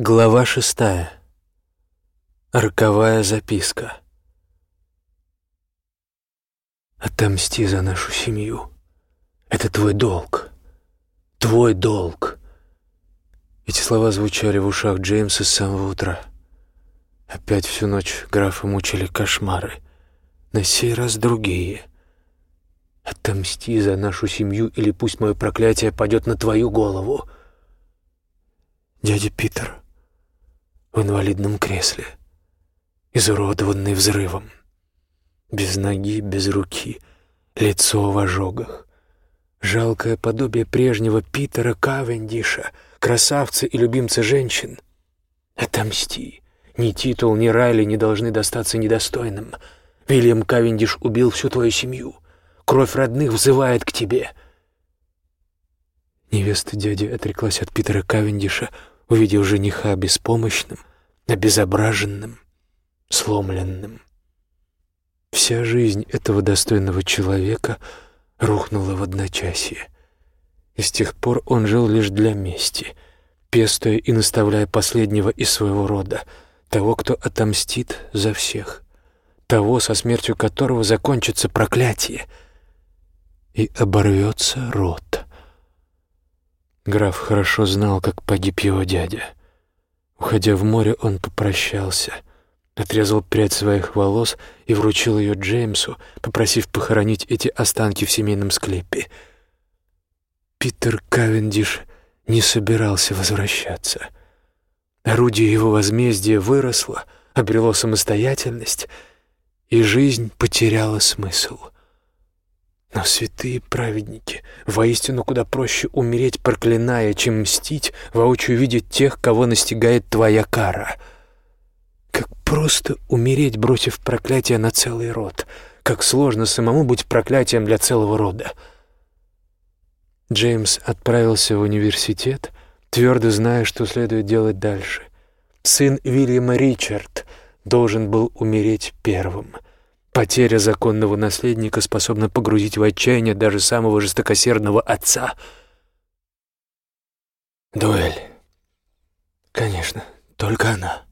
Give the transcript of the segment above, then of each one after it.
Глава шестая. Роковая записка. «Отомсти за нашу семью. Это твой долг. Твой долг». Эти слова звучали в ушах Джеймса с самого утра. Опять всю ночь графа мучили кошмары. На сей раз другие. «Отомсти за нашу семью, или пусть мое проклятие падет на твою голову». «Дядя Питер», в инвалидном кресле, изуродованный взрывом. Без ноги, без руки, лицо в ожогах. Жалкое подобие прежнего Питера Кавендиша, красавца и любимца женщин. Отомсти. Ни титул, ни Райли не должны достаться недостойным. Вильям Кавендиш убил всю твою семью. Кровь родных взывает к тебе. Невеста дяди отреклась от Питера Кавендиша, увидев жениха беспомощным, обезображенным, сломленным. Вся жизнь этого достойного человека рухнула в одночасье. И с тех пор он жил лишь для мести, пестуя и наставляя последнего из своего рода, того, кто отомстит за всех, того, со смертью которого закончится проклятие, и оборвется род. Граф хорошо знал, как погиб его дядя. Уходя в море, он попрощался, отрезал прядь своих волос и вручил ее Джеймсу, попросив похоронить эти останки в семейном склепе. Питер Кавендиш не собирался возвращаться. Орудие его возмездия выросло, обрело самостоятельность, и жизнь потеряла смысл — но святые праведники, воистину куда проще умереть, проклиная, чем мстить, воочию видеть тех, кого настигает твоя кара. Как просто умереть, бросив проклятие на целый род. Как сложно самому быть проклятием для целого рода. Джеймс отправился в университет, твердо зная, что следует делать дальше. Сын Вильяма Ричард должен был умереть первым — Потеря законного наследника способна погрузить в отчаяние даже самого жестокосердного отца. Дуэль. Конечно, только она.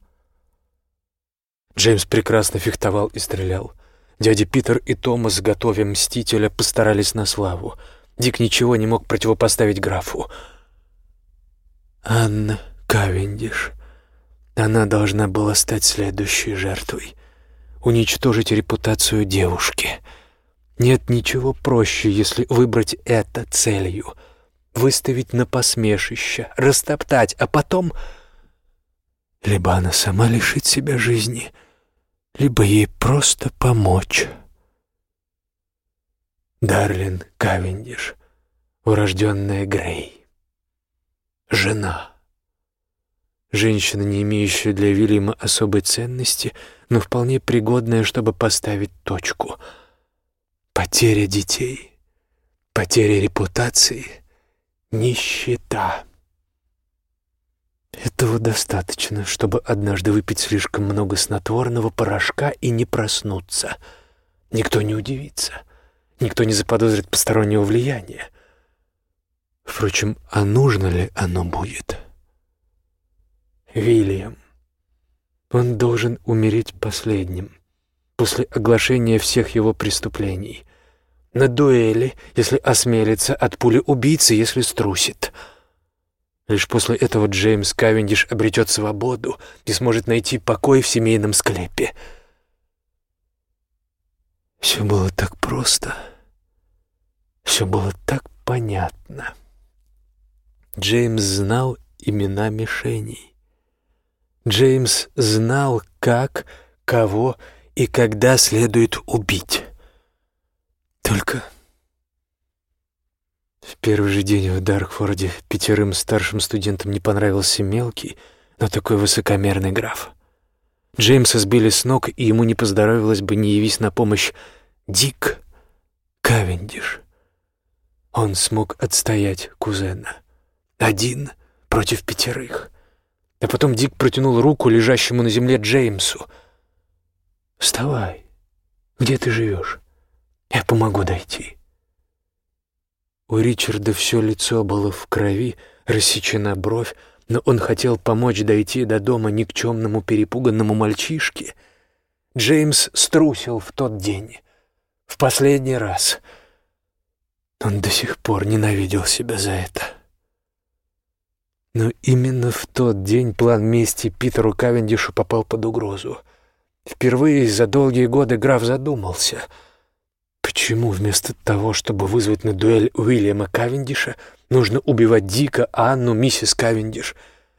Джеймс прекрасно фехтовал и стрелял. Дядя Питер и Томас, готовя мстителя, постарались на славу. Дик ничего не мог противопоставить графу. Анна Кавендиш. Она должна была стать следующей жертвой уничтожить репутацию девушки. Нет ничего проще, если выбрать это целью. Выставить на посмешище, растоптать, а потом... Либо она сама лишит себя жизни, либо ей просто помочь. Дарлин Кавендиш, урожденная Грей. Жена. Женщина, не имеющая для Вильяма особой ценности — но вполне пригодная, чтобы поставить точку. Потеря детей, потеря репутации, нищета. Этого достаточно, чтобы однажды выпить слишком много снотворного порошка и не проснуться. Никто не удивится, никто не заподозрит постороннего влияния. Впрочем, а нужно ли оно будет? Вильям. Он должен умереть последним, после оглашения всех его преступлений. На дуэли, если осмелится, от пули убийцы, если струсит. Лишь после этого Джеймс Кавендиш обретет свободу и сможет найти покой в семейном склепе. Все было так просто. Все было так понятно. Джеймс знал имена мишеней. Джеймс знал, как, кого и когда следует убить. Только в первый же день в Даркфорде пятерым старшим студентам не понравился мелкий, но такой высокомерный граф. Джеймса сбили с ног, и ему не поздоровилось бы, не явись на помощь Дик Кавендиш. Он смог отстоять кузена. Один против пятерых — а потом Дик протянул руку лежащему на земле Джеймсу. «Вставай. Где ты живешь? Я помогу дойти». У Ричарда все лицо было в крови, рассечена бровь, но он хотел помочь дойти до дома никчемному перепуганному мальчишке. Джеймс струсил в тот день. В последний раз. Он до сих пор ненавидел себя за это. Но именно в тот день план мести Питеру Кавендишу попал под угрозу. Впервые за долгие годы граф задумался, почему вместо того, чтобы вызвать на дуэль Уильяма Кавендиша, нужно убивать Дика, Анну, миссис Кавендиш.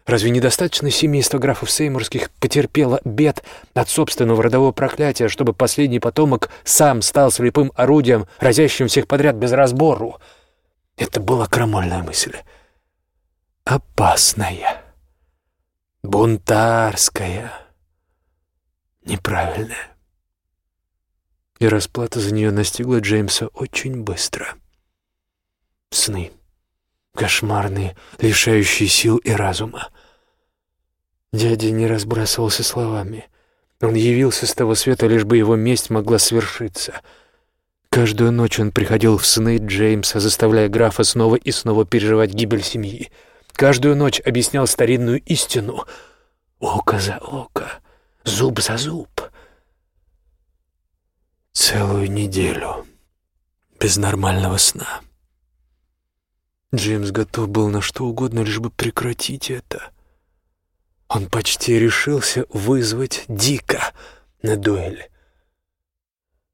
Разве недостаточно семейство графов Сеймурских потерпело бед от собственного родового проклятия, чтобы последний потомок сам стал слепым орудием, разящим всех подряд без разбору? Это была крамольная мысль. Опасная. Бунтарская неправильная. И расплата за нее настигла Джеймса очень быстро. Сны. Кошмарные, лишающие сил и разума. Дядя не разбрасывался словами. Он явился с того света, лишь бы его месть могла свершиться. Каждую ночь он приходил в сны Джеймса, заставляя графа снова и снова переживать гибель семьи. Каждую ночь объяснял старинную истину. Око за око, зуб за зуб. Целую неделю без нормального сна. Джеймс готов был на что угодно, лишь бы прекратить это. Он почти решился вызвать Дика на дуэль.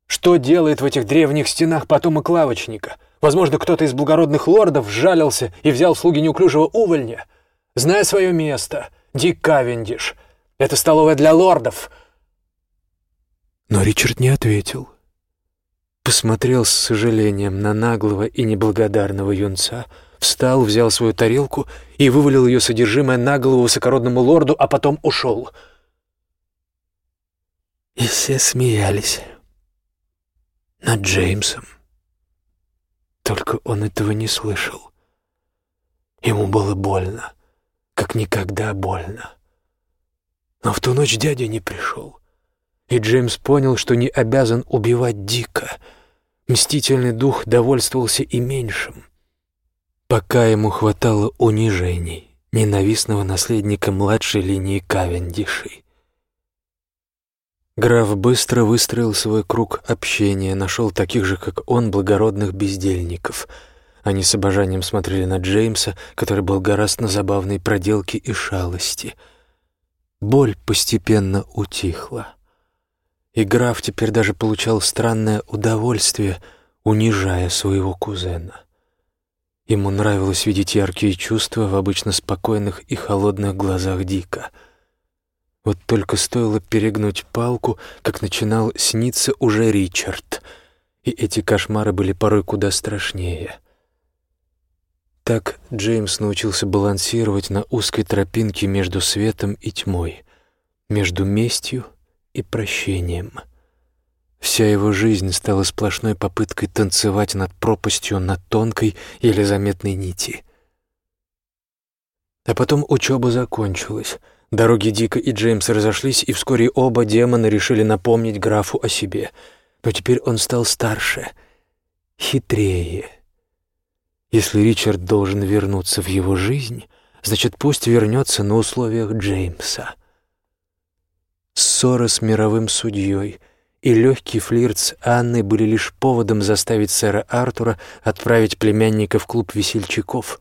Что делает в этих древних стенах потомок лавочника? Возможно, кто-то из благородных лордов сжалился и взял слуги неуклюжего увольня. Зная свое место, Дик Кавендиш — это столовая для лордов!» Но Ричард не ответил. Посмотрел с сожалением на наглого и неблагодарного юнца, встал, взял свою тарелку и вывалил ее содержимое на голову высокородному лорду, а потом ушел. И все смеялись над Джеймсом. Только он этого не слышал. Ему было больно, как никогда больно. Но в ту ночь дядя не пришел. И Джеймс понял, что не обязан убивать Дика. Мстительный дух довольствовался и меньшим. Пока ему хватало унижений ненавистного наследника младшей линии Кавендишей. Граф быстро выстроил свой круг общения, нашел таких же, как он, благородных бездельников. Они с обожанием смотрели на Джеймса, который был гораздо на забавные проделки и шалости — Боль постепенно утихла. И граф теперь даже получал странное удовольствие, унижая своего кузена. Ему нравилось видеть яркие чувства в обычно спокойных и холодных глазах Дика. Вот только стоило перегнуть палку, как начинал сниться уже Ричард, и эти кошмары были порой куда страшнее. Так Джеймс научился балансировать на узкой тропинке между светом и тьмой, между местью и прощением. Вся его жизнь стала сплошной попыткой танцевать над пропастью на тонкой, еле заметной нити. А потом учеба закончилась. Дороги Дика и Джеймса разошлись, и вскоре оба демона решили напомнить графу о себе. Но теперь он стал старше, хитрее — если Ричард должен вернуться в его жизнь, значит, пусть вернется на условиях Джеймса. Ссора с мировым судьей и легкий флирт с Анной были лишь поводом заставить сэра Артура отправить племянника в клуб весельчаков,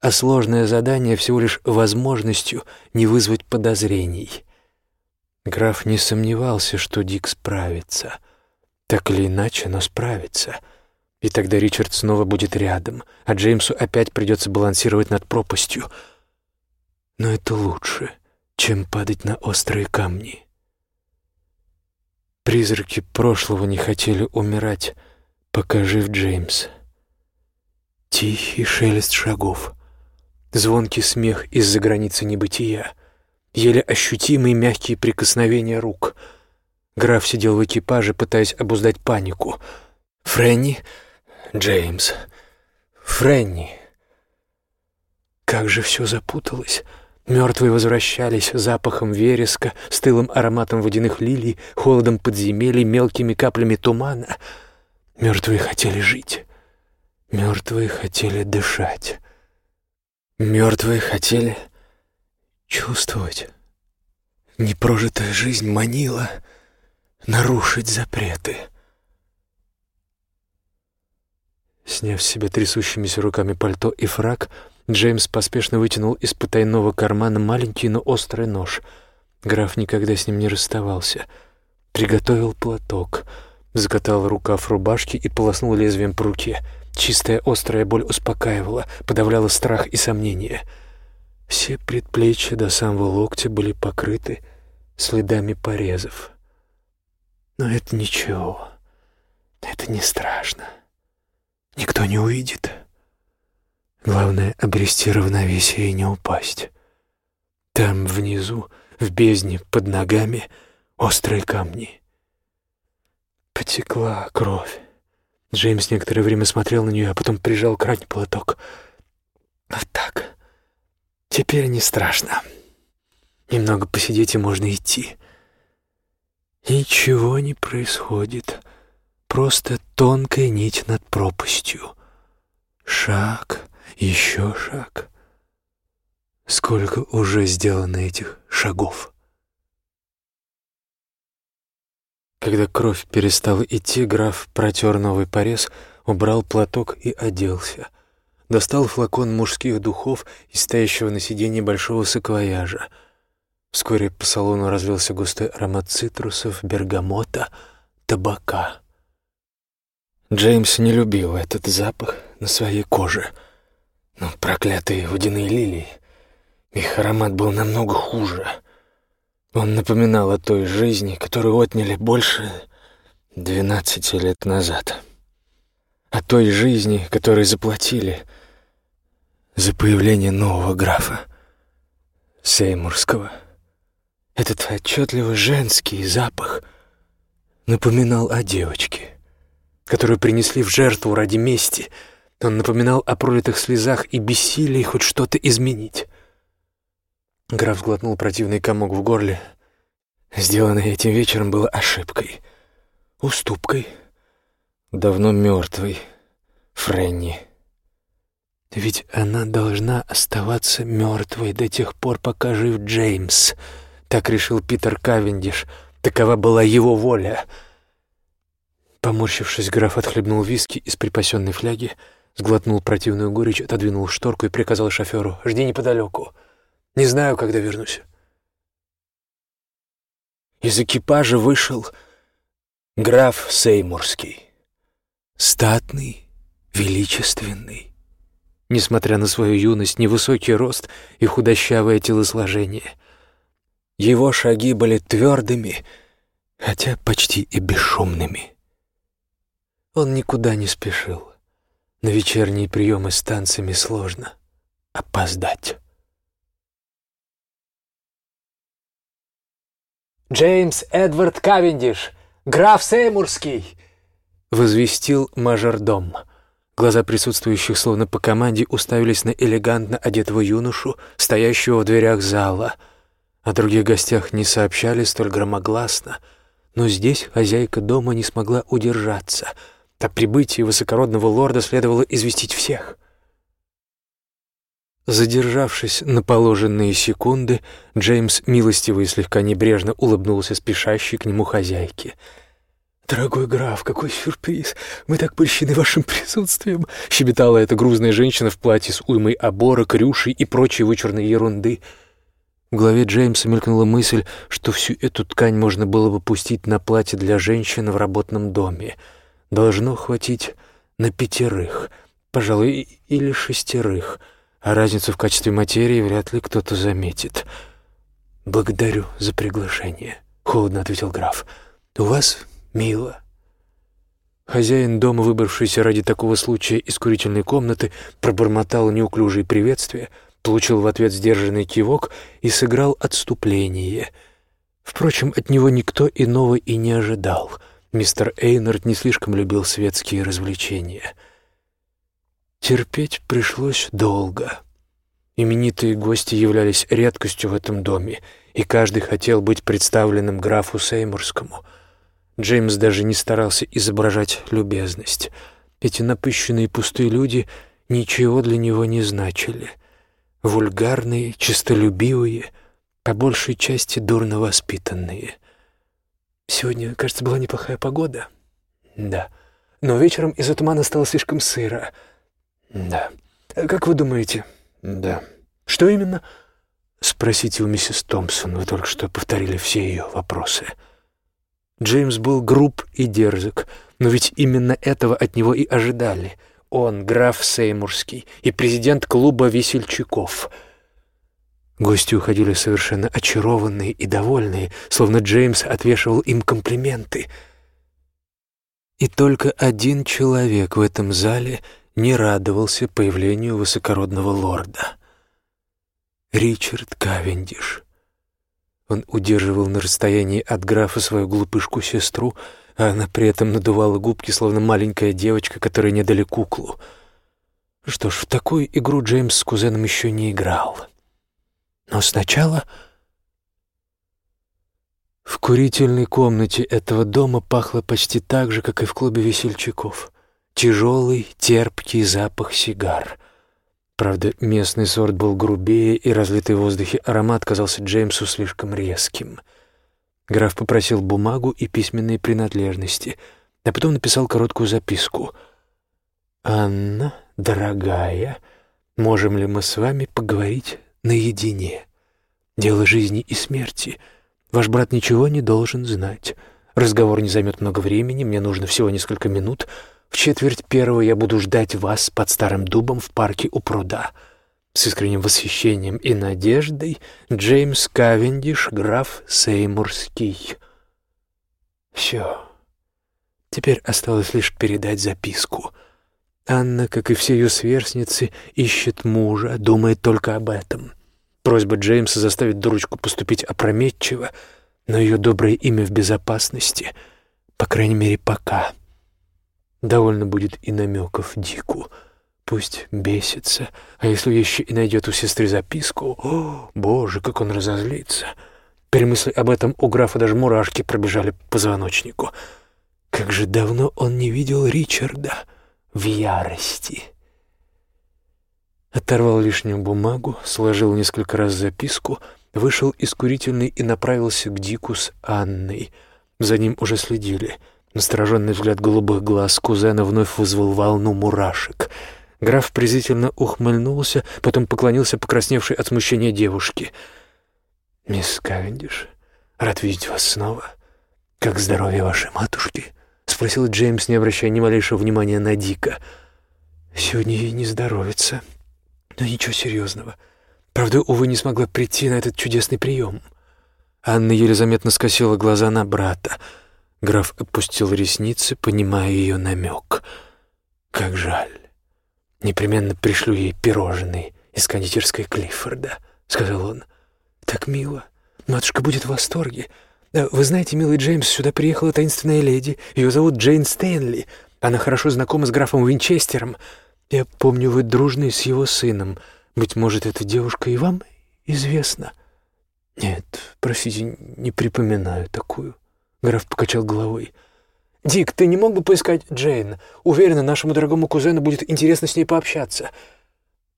а сложное задание всего лишь возможностью не вызвать подозрений. Граф не сомневался, что Дик справится. Так или иначе, но справится — и тогда Ричард снова будет рядом, а Джеймсу опять придется балансировать над пропастью. Но это лучше, чем падать на острые камни. Призраки прошлого не хотели умирать, пока жив Джеймс. Тихий шелест шагов, звонкий смех из-за границы небытия, еле ощутимые мягкие прикосновения рук. Граф сидел в экипаже, пытаясь обуздать панику. Фрэнни Джеймс, Фрэнни. Как же все запуталось. Мертвые возвращались запахом вереска, стылым ароматом водяных лилий, холодом подземелий, мелкими каплями тумана. Мертвые хотели жить. Мертвые хотели дышать. Мертвые хотели Чувствовать. Непрожитая жизнь манила нарушить запреты. Сняв с себя трясущимися руками пальто и фраг, Джеймс поспешно вытянул из потайного кармана маленький, но острый нож. Граф никогда с ним не расставался. Приготовил платок, закатал рукав рубашки и полоснул лезвием по руке. Чистая острая боль успокаивала, подавляла страх и сомнения. Все предплечья до самого локтя были покрыты следами порезов. Но это ничего, это не страшно. Никто не увидит. Главное — обрести равновесие и не упасть. Там, внизу, в бездне, под ногами, острые камни. Потекла кровь. Джеймс некоторое время смотрел на нее, а потом прижал к ране платок. Вот так. Теперь не страшно. Немного посидеть и можно идти. Ничего не происходит. Просто тонкая нить над пропастью. Шаг, еще шаг. Сколько уже сделано этих шагов? Когда кровь перестала идти, граф протер новый порез, убрал платок и оделся. Достал флакон мужских духов из стоящего на сиденье большого саквояжа. Вскоре по салону разлился густой аромат цитрусов, бергамота, табака. Джеймс не любил этот запах на своей коже — но проклятые водяные лилии, их аромат был намного хуже. Он напоминал о той жизни, которую отняли больше двенадцати лет назад. О той жизни, которой заплатили за появление нового графа Сеймурского. Этот отчетливо женский запах напоминал о девочке, которую принесли в жертву ради мести — он напоминал о пролитых слезах и бессилии хоть что-то изменить. Граф глотнул противный комок в горле. Сделанное этим вечером было ошибкой, уступкой, давно мертвой Френни. Ведь она должна оставаться мертвой до тех пор, пока жив Джеймс. Так решил Питер Кавендиш. Такова была его воля. Поморщившись, граф отхлебнул виски из припасенной фляги, Сглотнул противную горечь, отодвинул шторку и приказал шоферу «Жди неподалеку. Не знаю, когда вернусь». Из экипажа вышел граф Сеймурский. Статный, величественный. Несмотря на свою юность, невысокий рост и худощавое телосложение. Его шаги были твердыми, хотя почти и бесшумными. Он никуда не спешил. На вечерние приемы с танцами сложно опоздать. «Джеймс Эдвард Кавендиш, граф Сеймурский!» — возвестил мажордом. Глаза присутствующих, словно по команде, уставились на элегантно одетого юношу, стоящего в дверях зала. О других гостях не сообщали столь громогласно, но здесь хозяйка дома не смогла удержаться — о прибытии высокородного лорда следовало известить всех. Задержавшись на положенные секунды, Джеймс милостиво и слегка небрежно улыбнулся спешащей к нему хозяйке. «Дорогой граф, какой сюрприз! Мы так польщены вашим присутствием!» — щебетала эта грузная женщина в платье с уймой оборок, рюшей и прочей вычурной ерунды. В голове Джеймса мелькнула мысль, что всю эту ткань можно было бы пустить на платье для женщин в работном доме — должно хватить на пятерых, пожалуй, или шестерых, а разницу в качестве материи вряд ли кто-то заметит. «Благодарю за приглашение», — холодно ответил граф. «У вас мило». Хозяин дома, выбравшийся ради такого случая из курительной комнаты, пробормотал неуклюжие приветствия, получил в ответ сдержанный кивок и сыграл отступление. Впрочем, от него никто иного и не ожидал — Мистер Эйнард не слишком любил светские развлечения. Терпеть пришлось долго. Именитые гости являлись редкостью в этом доме, и каждый хотел быть представленным графу Сеймурскому. Джеймс даже не старался изображать любезность. Эти напыщенные пустые люди ничего для него не значили. Вульгарные, честолюбивые, по большей части дурно воспитанные. Сегодня, кажется, была неплохая погода. Да. Но вечером из-за тумана стало слишком сыро. Да. Как вы думаете? Да. Что именно? Спросите у миссис Томпсон. Вы только что повторили все ее вопросы. Джеймс был груб и дерзок, но ведь именно этого от него и ожидали. Он, граф Сеймурский, и президент клуба весельчаков. Гости уходили совершенно очарованные и довольные, словно Джеймс отвешивал им комплименты. И только один человек в этом зале не радовался появлению высокородного лорда. Ричард Кавендиш. Он удерживал на расстоянии от графа свою глупышку-сестру, а она при этом надувала губки, словно маленькая девочка, которая не дали куклу. Что ж, в такую игру Джеймс с кузеном еще не играл. Но сначала... В курительной комнате этого дома пахло почти так же, как и в клубе весельчаков. Тяжелый, терпкий запах сигар — Правда, местный сорт был грубее, и разлитый в воздухе аромат казался Джеймсу слишком резким. Граф попросил бумагу и письменные принадлежности, а потом написал короткую записку. «Анна, дорогая, можем ли мы с вами поговорить наедине? Дело жизни и смерти. Ваш брат ничего не должен знать. Разговор не займет много времени, мне нужно всего несколько минут». В четверть первого я буду ждать вас под старым дубом в парке у пруда. С искренним восхищением и надеждой Джеймс Кавендиш, граф Сеймурский. Все. Теперь осталось лишь передать записку. Анна, как и все ее сверстницы, ищет мужа, думает только об этом. Просьба Джеймса заставить дурочку поступить опрометчиво, но ее доброе имя в безопасности, по крайней мере, пока — Довольно будет и намеков Дику. Пусть бесится, а если еще и найдет у сестры записку, о, боже, как он разозлится. При мысли об этом у графа даже мурашки пробежали по позвоночнику. Как же давно он не видел Ричарда в ярости. Оторвал лишнюю бумагу, сложил несколько раз записку, вышел из курительной и направился к Дику с Анной. За ним уже следили — Настороженный взгляд голубых глаз кузена вновь вызвал волну мурашек. Граф презрительно ухмыльнулся, потом поклонился покрасневшей от смущения девушке. «Мисс Кавендиш, рад видеть вас снова. Как здоровье вашей матушки?» — спросил Джеймс, не обращая ни малейшего внимания на Дика. «Сегодня ей не здоровится, но ничего серьезного. Правда, увы, не смогла прийти на этот чудесный прием». Анна еле заметно скосила глаза на брата — Граф опустил ресницы, понимая ее намек. «Как жаль. Непременно пришлю ей пирожные из кондитерской Клиффорда», — сказал он. «Так мило. Матушка будет в восторге. Вы знаете, милый Джеймс, сюда приехала таинственная леди. Ее зовут Джейн Стэнли. Она хорошо знакома с графом Винчестером. Я помню, вы дружны с его сыном. Быть может, эта девушка и вам известна?» «Нет, простите, не припоминаю такую». Граф покачал головой. «Дик, ты не мог бы поискать Джейн? Уверена, нашему дорогому кузену будет интересно с ней пообщаться».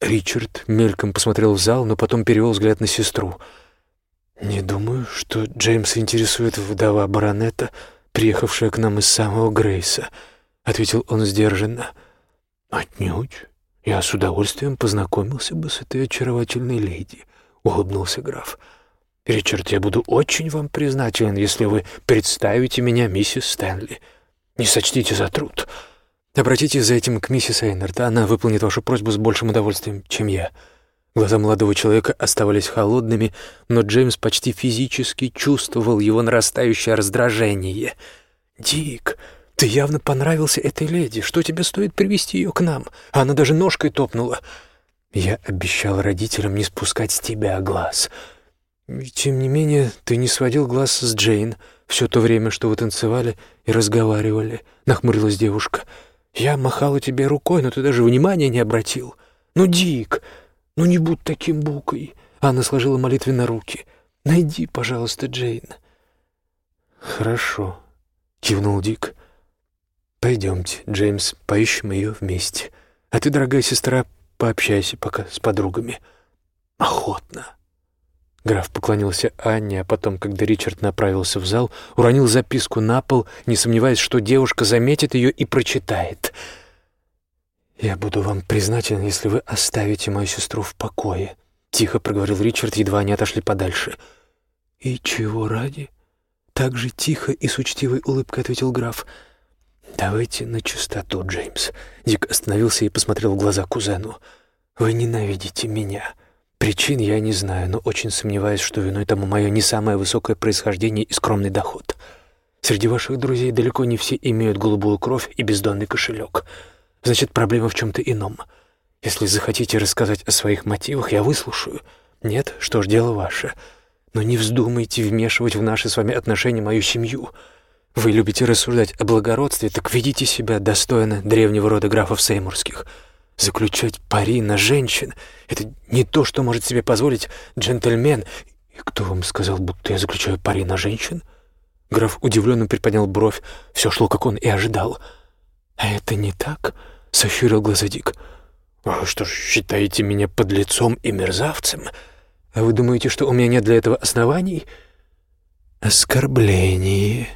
Ричард мельком посмотрел в зал, но потом перевел взгляд на сестру. «Не думаю, что Джеймс интересует вдова баронета, приехавшая к нам из самого Грейса», — ответил он сдержанно. «Отнюдь. Я с удовольствием познакомился бы с этой очаровательной леди», — улыбнулся граф. «Ричард, я буду очень вам признателен, если вы представите меня миссис Стэнли. Не сочтите за труд. Обратитесь за этим к миссис Эйнард, она выполнит вашу просьбу с большим удовольствием, чем я». Глаза молодого человека оставались холодными, но Джеймс почти физически чувствовал его нарастающее раздражение. «Дик, ты явно понравился этой леди. Что тебе стоит привести ее к нам? Она даже ножкой топнула». «Я обещал родителям не спускать с тебя глаз». «Тем не менее, ты не сводил глаз с Джейн все то время, что вы танцевали и разговаривали», — нахмурилась девушка. «Я махала тебе рукой, но ты даже внимания не обратил. Ну, Дик, ну не будь таким букой». Анна сложила молитвенно руки. «Найди, пожалуйста, Джейн». «Хорошо», — кивнул Дик. «Пойдемте, Джеймс, поищем ее вместе. А ты, дорогая сестра, пообщайся пока с подругами». охотно. Граф поклонился Анне, а потом, когда Ричард направился в зал, уронил записку на пол, не сомневаясь, что девушка заметит ее и прочитает. «Я буду вам признателен, если вы оставите мою сестру в покое», — тихо проговорил Ричард, едва они отошли подальше. «И чего ради?» Так же тихо и с учтивой улыбкой ответил граф. «Давайте на чистоту, Джеймс». Дик остановился и посмотрел в глаза кузену. «Вы ненавидите меня. Причин я не знаю, но очень сомневаюсь, что виной тому мое не самое высокое происхождение и скромный доход. Среди ваших друзей далеко не все имеют голубую кровь и бездонный кошелек. Значит, проблема в чем-то ином. Если захотите рассказать о своих мотивах, я выслушаю. Нет, что ж, дело ваше. Но не вздумайте вмешивать в наши с вами отношения мою семью. Вы любите рассуждать о благородстве, так ведите себя достойно древнего рода графов Сеймурских». Заключать пари на женщин — это не то, что может себе позволить джентльмен. И кто вам сказал, будто я заключаю пари на женщин? Граф удивленно приподнял бровь. Все шло, как он и ожидал. «А это не так?» — сощурил глаза Дик. «А что ж, считаете меня подлецом и мерзавцем? А вы думаете, что у меня нет для этого оснований?» «Оскорбление.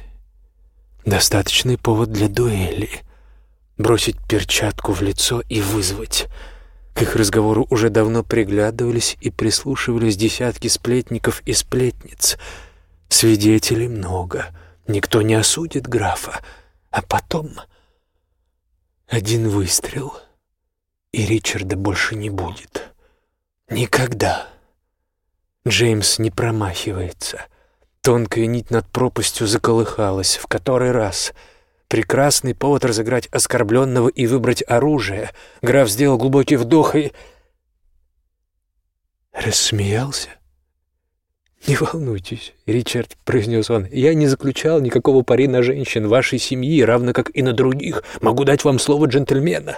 Достаточный повод для дуэли бросить перчатку в лицо и вызвать. К их разговору уже давно приглядывались и прислушивались десятки сплетников и сплетниц. Свидетелей много, никто не осудит графа. А потом один выстрел, и Ричарда больше не будет. Никогда. Джеймс не промахивается. Тонкая нить над пропастью заколыхалась в который раз — Прекрасный повод разыграть оскорбленного и выбрать оружие. Граф сделал глубокий вдох и... Рассмеялся. «Не волнуйтесь, Ричард», — произнес он, — «я не заключал никакого пари на женщин вашей семьи, равно как и на других. Могу дать вам слово джентльмена.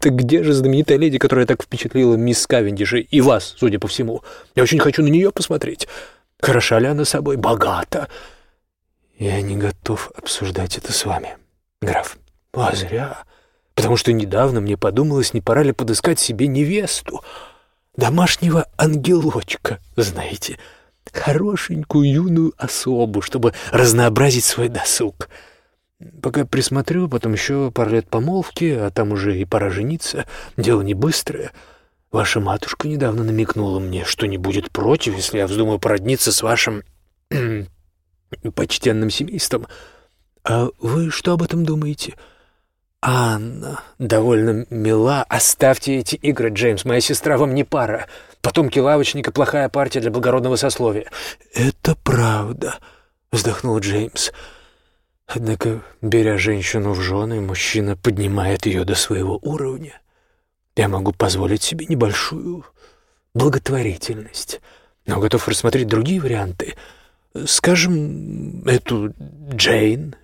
Так где же знаменитая леди, которая так впечатлила мисс Кавендиши и вас, судя по всему? Я очень хочу на нее посмотреть. Хороша ли она собой? Богата?» «Я не готов обсуждать это с вами, граф». «А зря, потому что недавно мне подумалось, не пора ли подыскать себе невесту, домашнего ангелочка, знаете, хорошенькую юную особу, чтобы разнообразить свой досуг. Пока присмотрю, потом еще пару лет помолвки, а там уже и пора жениться, дело не быстрое». Ваша матушка недавно намекнула мне, что не будет против, если я вздумаю породниться с вашим почтенным семейством. А вы что об этом думаете? Анна довольно мила. Оставьте эти игры, Джеймс. Моя сестра вам не пара. Потомки лавочника — плохая партия для благородного сословия. Это правда, вздохнул Джеймс. Однако, беря женщину в жены, мужчина поднимает ее до своего уровня. Я могу позволить себе небольшую благотворительность, но готов рассмотреть другие варианты — Скажем, эту Джейн.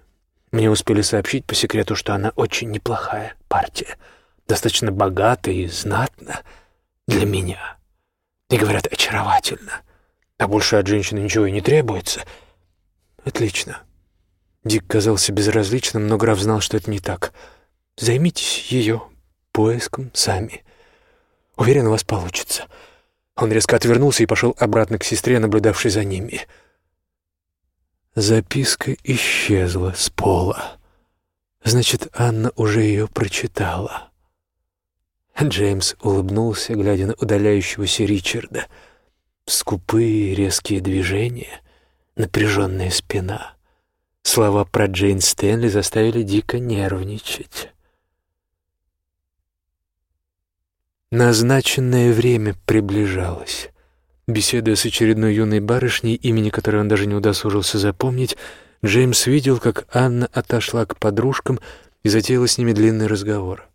Мне успели сообщить по секрету, что она очень неплохая партия, достаточно богата и знатна для меня. И говорят, очаровательно. А больше от женщины ничего и не требуется. Отлично. Дик казался безразличным, но граф знал, что это не так. Займитесь ее поиском сами. Уверен, у вас получится. Он резко отвернулся и пошел обратно к сестре, наблюдавшей за ними. — Записка исчезла с пола. Значит, Анна уже ее прочитала. Джеймс улыбнулся, глядя на удаляющегося Ричарда. Скупые резкие движения, напряженная спина. Слова про Джейн Стэнли заставили дико нервничать. Назначенное время приближалось. Беседуя с очередной юной барышней, имени которой он даже не удосужился запомнить, Джеймс видел, как Анна отошла к подружкам и затеяла с ними длинный разговор.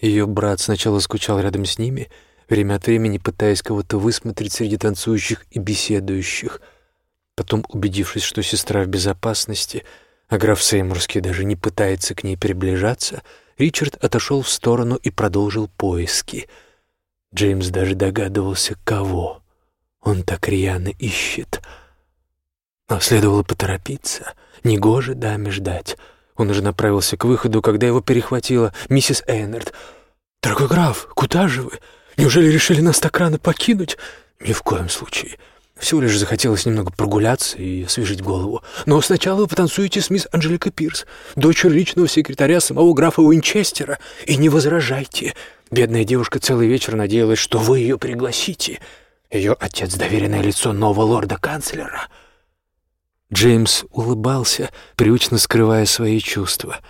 Ее брат сначала скучал рядом с ними, время от времени пытаясь кого-то высмотреть среди танцующих и беседующих. Потом, убедившись, что сестра в безопасности, а граф Сеймурский даже не пытается к ней приближаться, Ричард отошел в сторону и продолжил поиски. Джеймс даже догадывался, кого. Он так рьяно ищет. Но следовало поторопиться. Негоже даме ждать. Он уже направился к выходу, когда его перехватила миссис Эйнард. «Дорогой граф, куда же вы? Неужели решили нас так рано покинуть? Ни в коем случае. Всего лишь захотелось немного прогуляться и освежить голову. Но сначала вы потанцуете с мисс Анжелика Пирс, дочерью личного секретаря самого графа Уинчестера, и не возражайте. Бедная девушка целый вечер надеялась, что вы ее пригласите. Ее отец — доверенное лицо нового лорда-канцлера. Джеймс улыбался, привычно скрывая свои чувства.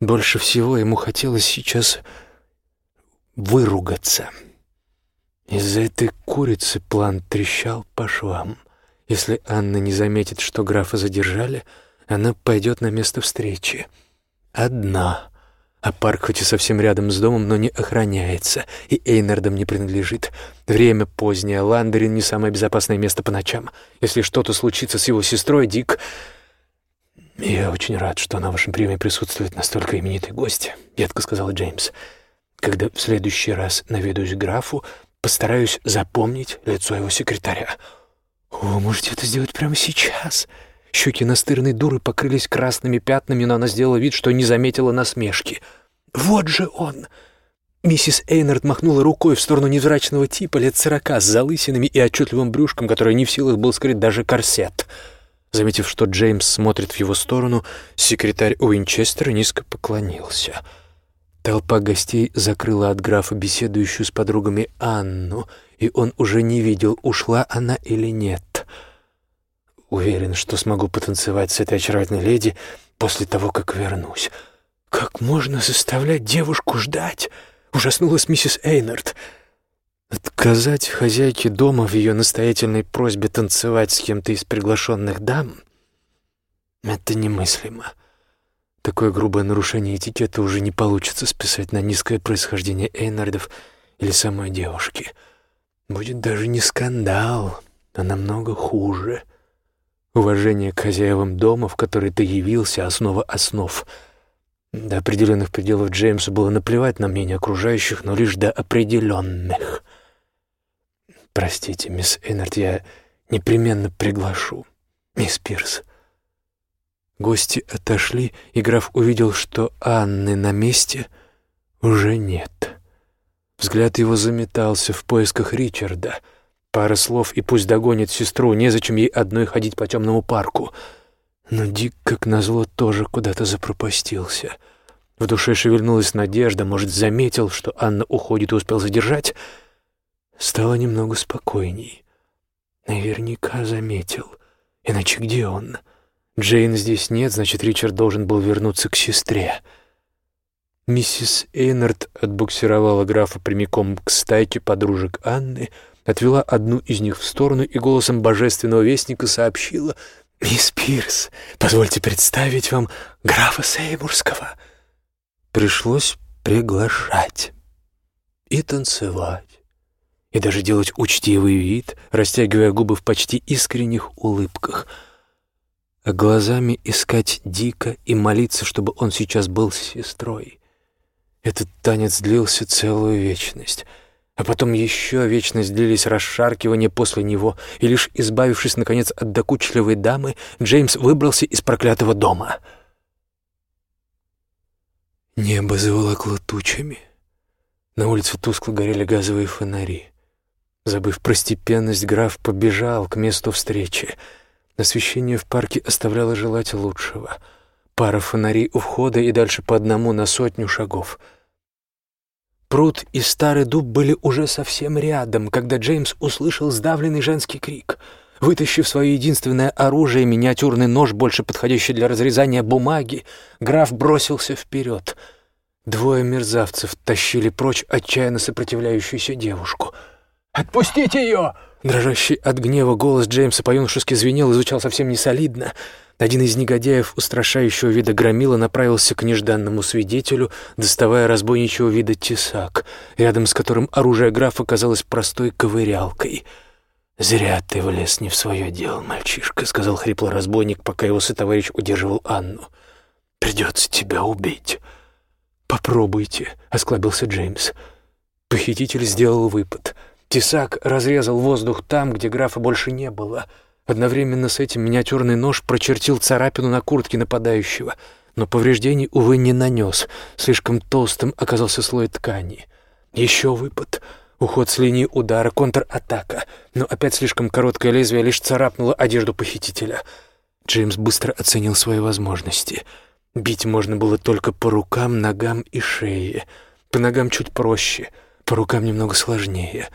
Больше всего ему хотелось сейчас выругаться — из-за этой курицы план трещал по швам. Если Анна не заметит, что графа задержали, она пойдет на место встречи. Одна. А парк хоть и совсем рядом с домом, но не охраняется, и Эйнардам не принадлежит. Время позднее, Ландерин не самое безопасное место по ночам. Если что-то случится с его сестрой, Дик... «Я очень рад, что на вашем приеме присутствует настолько именитый гость», — едко сказал Джеймс. «Когда в следующий раз наведусь к графу, Постараюсь запомнить лицо его секретаря. О, можете это сделать прямо сейчас. Щеки настырной дуры покрылись красными пятнами, но она сделала вид, что не заметила насмешки. Вот же он! Миссис Эйнард махнула рукой в сторону невзрачного типа лет сорока с залысинами и отчетливым брюшком, который не в силах был скрыть даже корсет. Заметив, что Джеймс смотрит в его сторону, секретарь Уинчестера низко поклонился — Толпа гостей закрыла от графа беседующую с подругами Анну, и он уже не видел, ушла она или нет. Уверен, что смогу потанцевать с этой очаровательной леди после того, как вернусь. Как можно заставлять девушку ждать? Ужаснулась миссис Эйнард. Отказать хозяйке дома в ее настоятельной просьбе танцевать с кем-то из приглашенных дам — это немыслимо. Такое грубое нарушение этикета уже не получится списать на низкое происхождение Эйнардов или самой девушки. Будет даже не скандал, а намного хуже. Уважение к хозяевам дома, в который ты явился, основа основ. До определенных пределов Джеймсу было наплевать на мнение окружающих, но лишь до определенных. Простите, мисс Эйнард, я непременно приглашу. Мисс Пирс. Гости отошли, и граф увидел, что Анны на месте уже нет. Взгляд его заметался в поисках Ричарда. Пара слов, и пусть догонит сестру, незачем ей одной ходить по темному парку. Но Дик, как назло, тоже куда-то запропастился. В душе шевельнулась надежда, может, заметил, что Анна уходит и успел задержать. Стало немного спокойней. Наверняка заметил. Иначе где он? — Джейн здесь нет, значит, Ричард должен был вернуться к сестре. Миссис Эйнард отбуксировала графа прямиком к стайке подружек Анны, отвела одну из них в сторону и голосом божественного вестника сообщила «Мисс Пирс, позвольте представить вам графа Сеймурского». Пришлось приглашать и танцевать, и даже делать учтивый вид, растягивая губы в почти искренних улыбках — а глазами искать Дика и молиться, чтобы он сейчас был с сестрой. Этот танец длился целую вечность, а потом еще вечность длились расшаркивания после него, и лишь избавившись, наконец, от докучливой дамы, Джеймс выбрался из проклятого дома. Небо заволокло тучами. На улице тускло горели газовые фонари. Забыв про степенность, граф побежал к месту встречи — Освещение в парке оставляло желать лучшего. Пара фонарей у входа и дальше по одному на сотню шагов. Пруд и старый дуб были уже совсем рядом, когда Джеймс услышал сдавленный женский крик. Вытащив свое единственное оружие, миниатюрный нож, больше подходящий для разрезания бумаги, граф бросился вперед. Двое мерзавцев тащили прочь отчаянно сопротивляющуюся девушку. «Отпустите ее!» Дрожащий от гнева голос Джеймса по-юношески звенел и звучал совсем несолидно. Один из негодяев устрашающего вида громила направился к нежданному свидетелю, доставая разбойничего вида тесак, рядом с которым оружие графа казалось простой ковырялкой. «Зря ты влез не в свое дело, мальчишка», — сказал хрипло разбойник, пока его сотоварищ удерживал Анну. «Придется тебя убить». «Попробуйте», — осклабился Джеймс. Похититель сделал выпад — Тесак разрезал воздух там, где графа больше не было. Одновременно с этим миниатюрный нож прочертил царапину на куртке нападающего, но повреждений, увы, не нанес. Слишком толстым оказался слой ткани. Еще выпад. Уход с линии удара, контратака. Но опять слишком короткое лезвие лишь царапнуло одежду похитителя. Джеймс быстро оценил свои возможности. Бить можно было только по рукам, ногам и шее. По ногам чуть проще, по рукам немного сложнее.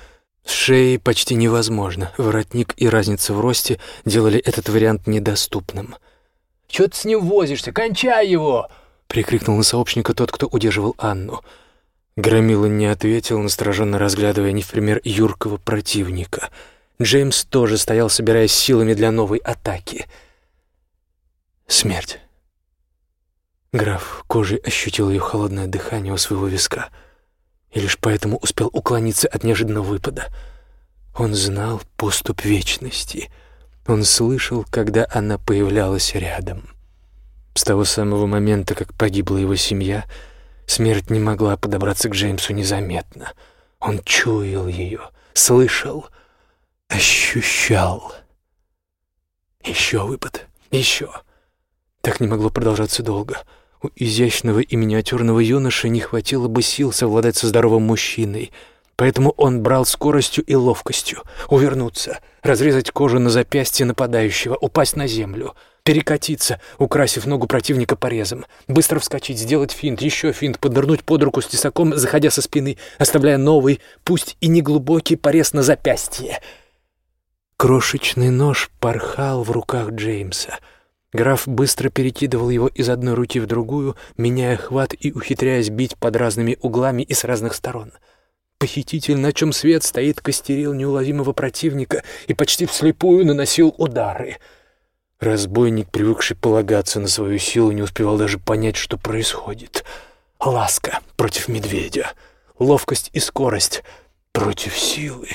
С шеей почти невозможно. Воротник и разница в росте делали этот вариант недоступным. «Чё ты с ним возишься? Кончай его!» — прикрикнул на сообщника тот, кто удерживал Анну. Громила не ответил, настороженно разглядывая не в пример юркого противника. Джеймс тоже стоял, собираясь силами для новой атаки. Смерть. Граф кожей ощутил ее холодное дыхание у своего виска и лишь поэтому успел уклониться от неожиданного выпада. Он знал поступ вечности. Он слышал, когда она появлялась рядом. С того самого момента, как погибла его семья — Смерть не могла подобраться к Джеймсу незаметно. Он чуял ее, слышал, ощущал. Еще выпад, еще. Так не могло продолжаться долго. У изящного и миниатюрного юноши не хватило бы сил совладать со здоровым мужчиной, поэтому он брал скоростью и ловкостью, увернуться, разрезать кожу на запястье нападающего, упасть на землю — перекатиться, украсив ногу противника порезом, быстро вскочить, сделать финт, еще финт, поднырнуть под руку с тесаком, заходя со спины, оставляя новый, пусть и неглубокий порез на запястье. Крошечный нож порхал в руках Джеймса. Граф быстро перекидывал его из одной руки в другую, меняя хват и ухитряясь бить под разными углами и с разных сторон. Похититель, на чем свет стоит, костерил неуловимого противника и почти вслепую наносил удары — Разбойник, привыкший полагаться на свою силу, не успевал даже понять, что происходит. Ласка против медведя, ловкость и скорость против силы.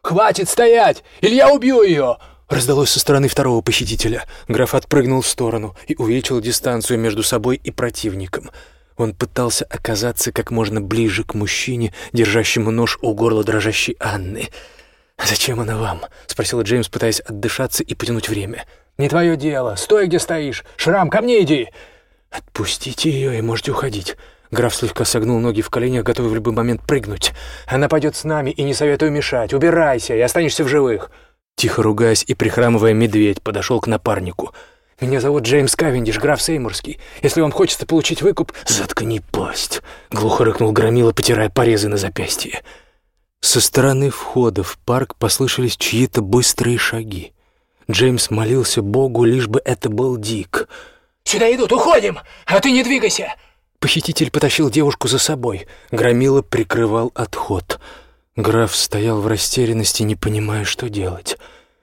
«Хватит стоять! Или я убью ее!» Раздалось со стороны второго похитителя. Граф отпрыгнул в сторону и увеличил дистанцию между собой и противником. Он пытался оказаться как можно ближе к мужчине, держащему нож у горла дрожащей Анны. «Зачем она вам?» — спросил Джеймс, пытаясь отдышаться и потянуть время. «Не твое дело. Стой, где стоишь. Шрам, ко мне иди!» «Отпустите ее и можете уходить». Граф слегка согнул ноги в коленях, готовый в любой момент прыгнуть. «Она пойдет с нами, и не советую мешать. Убирайся, и останешься в живых». Тихо ругаясь и прихрамывая, медведь подошел к напарнику. «Меня зовут Джеймс Кавендиш, граф Сеймурский. Если вам хочется получить выкуп...» «Заткни пасть!» — глухо рыкнул Громила, потирая порезы на запястье. Со стороны входа в парк послышались чьи-то быстрые шаги. Джеймс молился Богу, лишь бы это был Дик. «Сюда идут, уходим! А ты не двигайся!» Похититель потащил девушку за собой. Громила прикрывал отход. Граф стоял в растерянности, не понимая, что делать.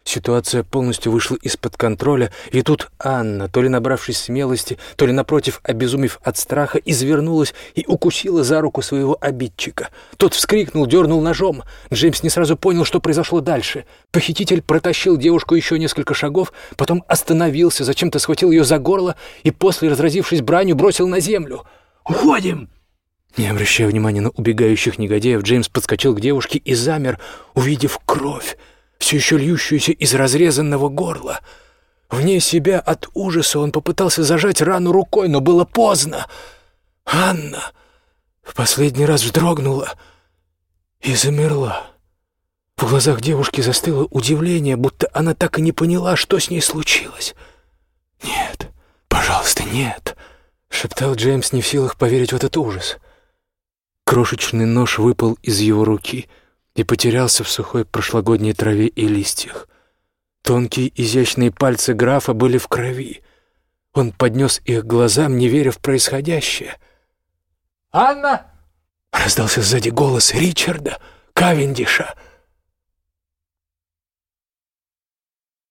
Ситуация полностью вышла из-под контроля, и тут Анна, то ли набравшись смелости, то ли, напротив, обезумев от страха, извернулась и укусила за руку своего обидчика. Тот вскрикнул, дернул ножом. Джеймс не сразу понял, что произошло дальше. Похититель протащил девушку еще несколько шагов, потом остановился, зачем-то схватил ее за горло и после, разразившись бранью, бросил на землю. «Уходим!» Не обращая внимания на убегающих негодяев, Джеймс подскочил к девушке и замер, увидев кровь все еще льющуюся из разрезанного горла. Вне себя от ужаса он попытался зажать рану рукой, но было поздно. Анна в последний раз вздрогнула и замерла. В глазах девушки застыло удивление, будто она так и не поняла, что с ней случилось. «Нет, пожалуйста, нет», — шептал Джеймс, не в силах поверить в этот ужас. Крошечный нож выпал из его руки — и потерялся в сухой прошлогодней траве и листьях. Тонкие изящные пальцы графа были в крови. Он поднес их глазам, не веря в происходящее. «Анна!» — раздался сзади голос Ричарда Кавендиша —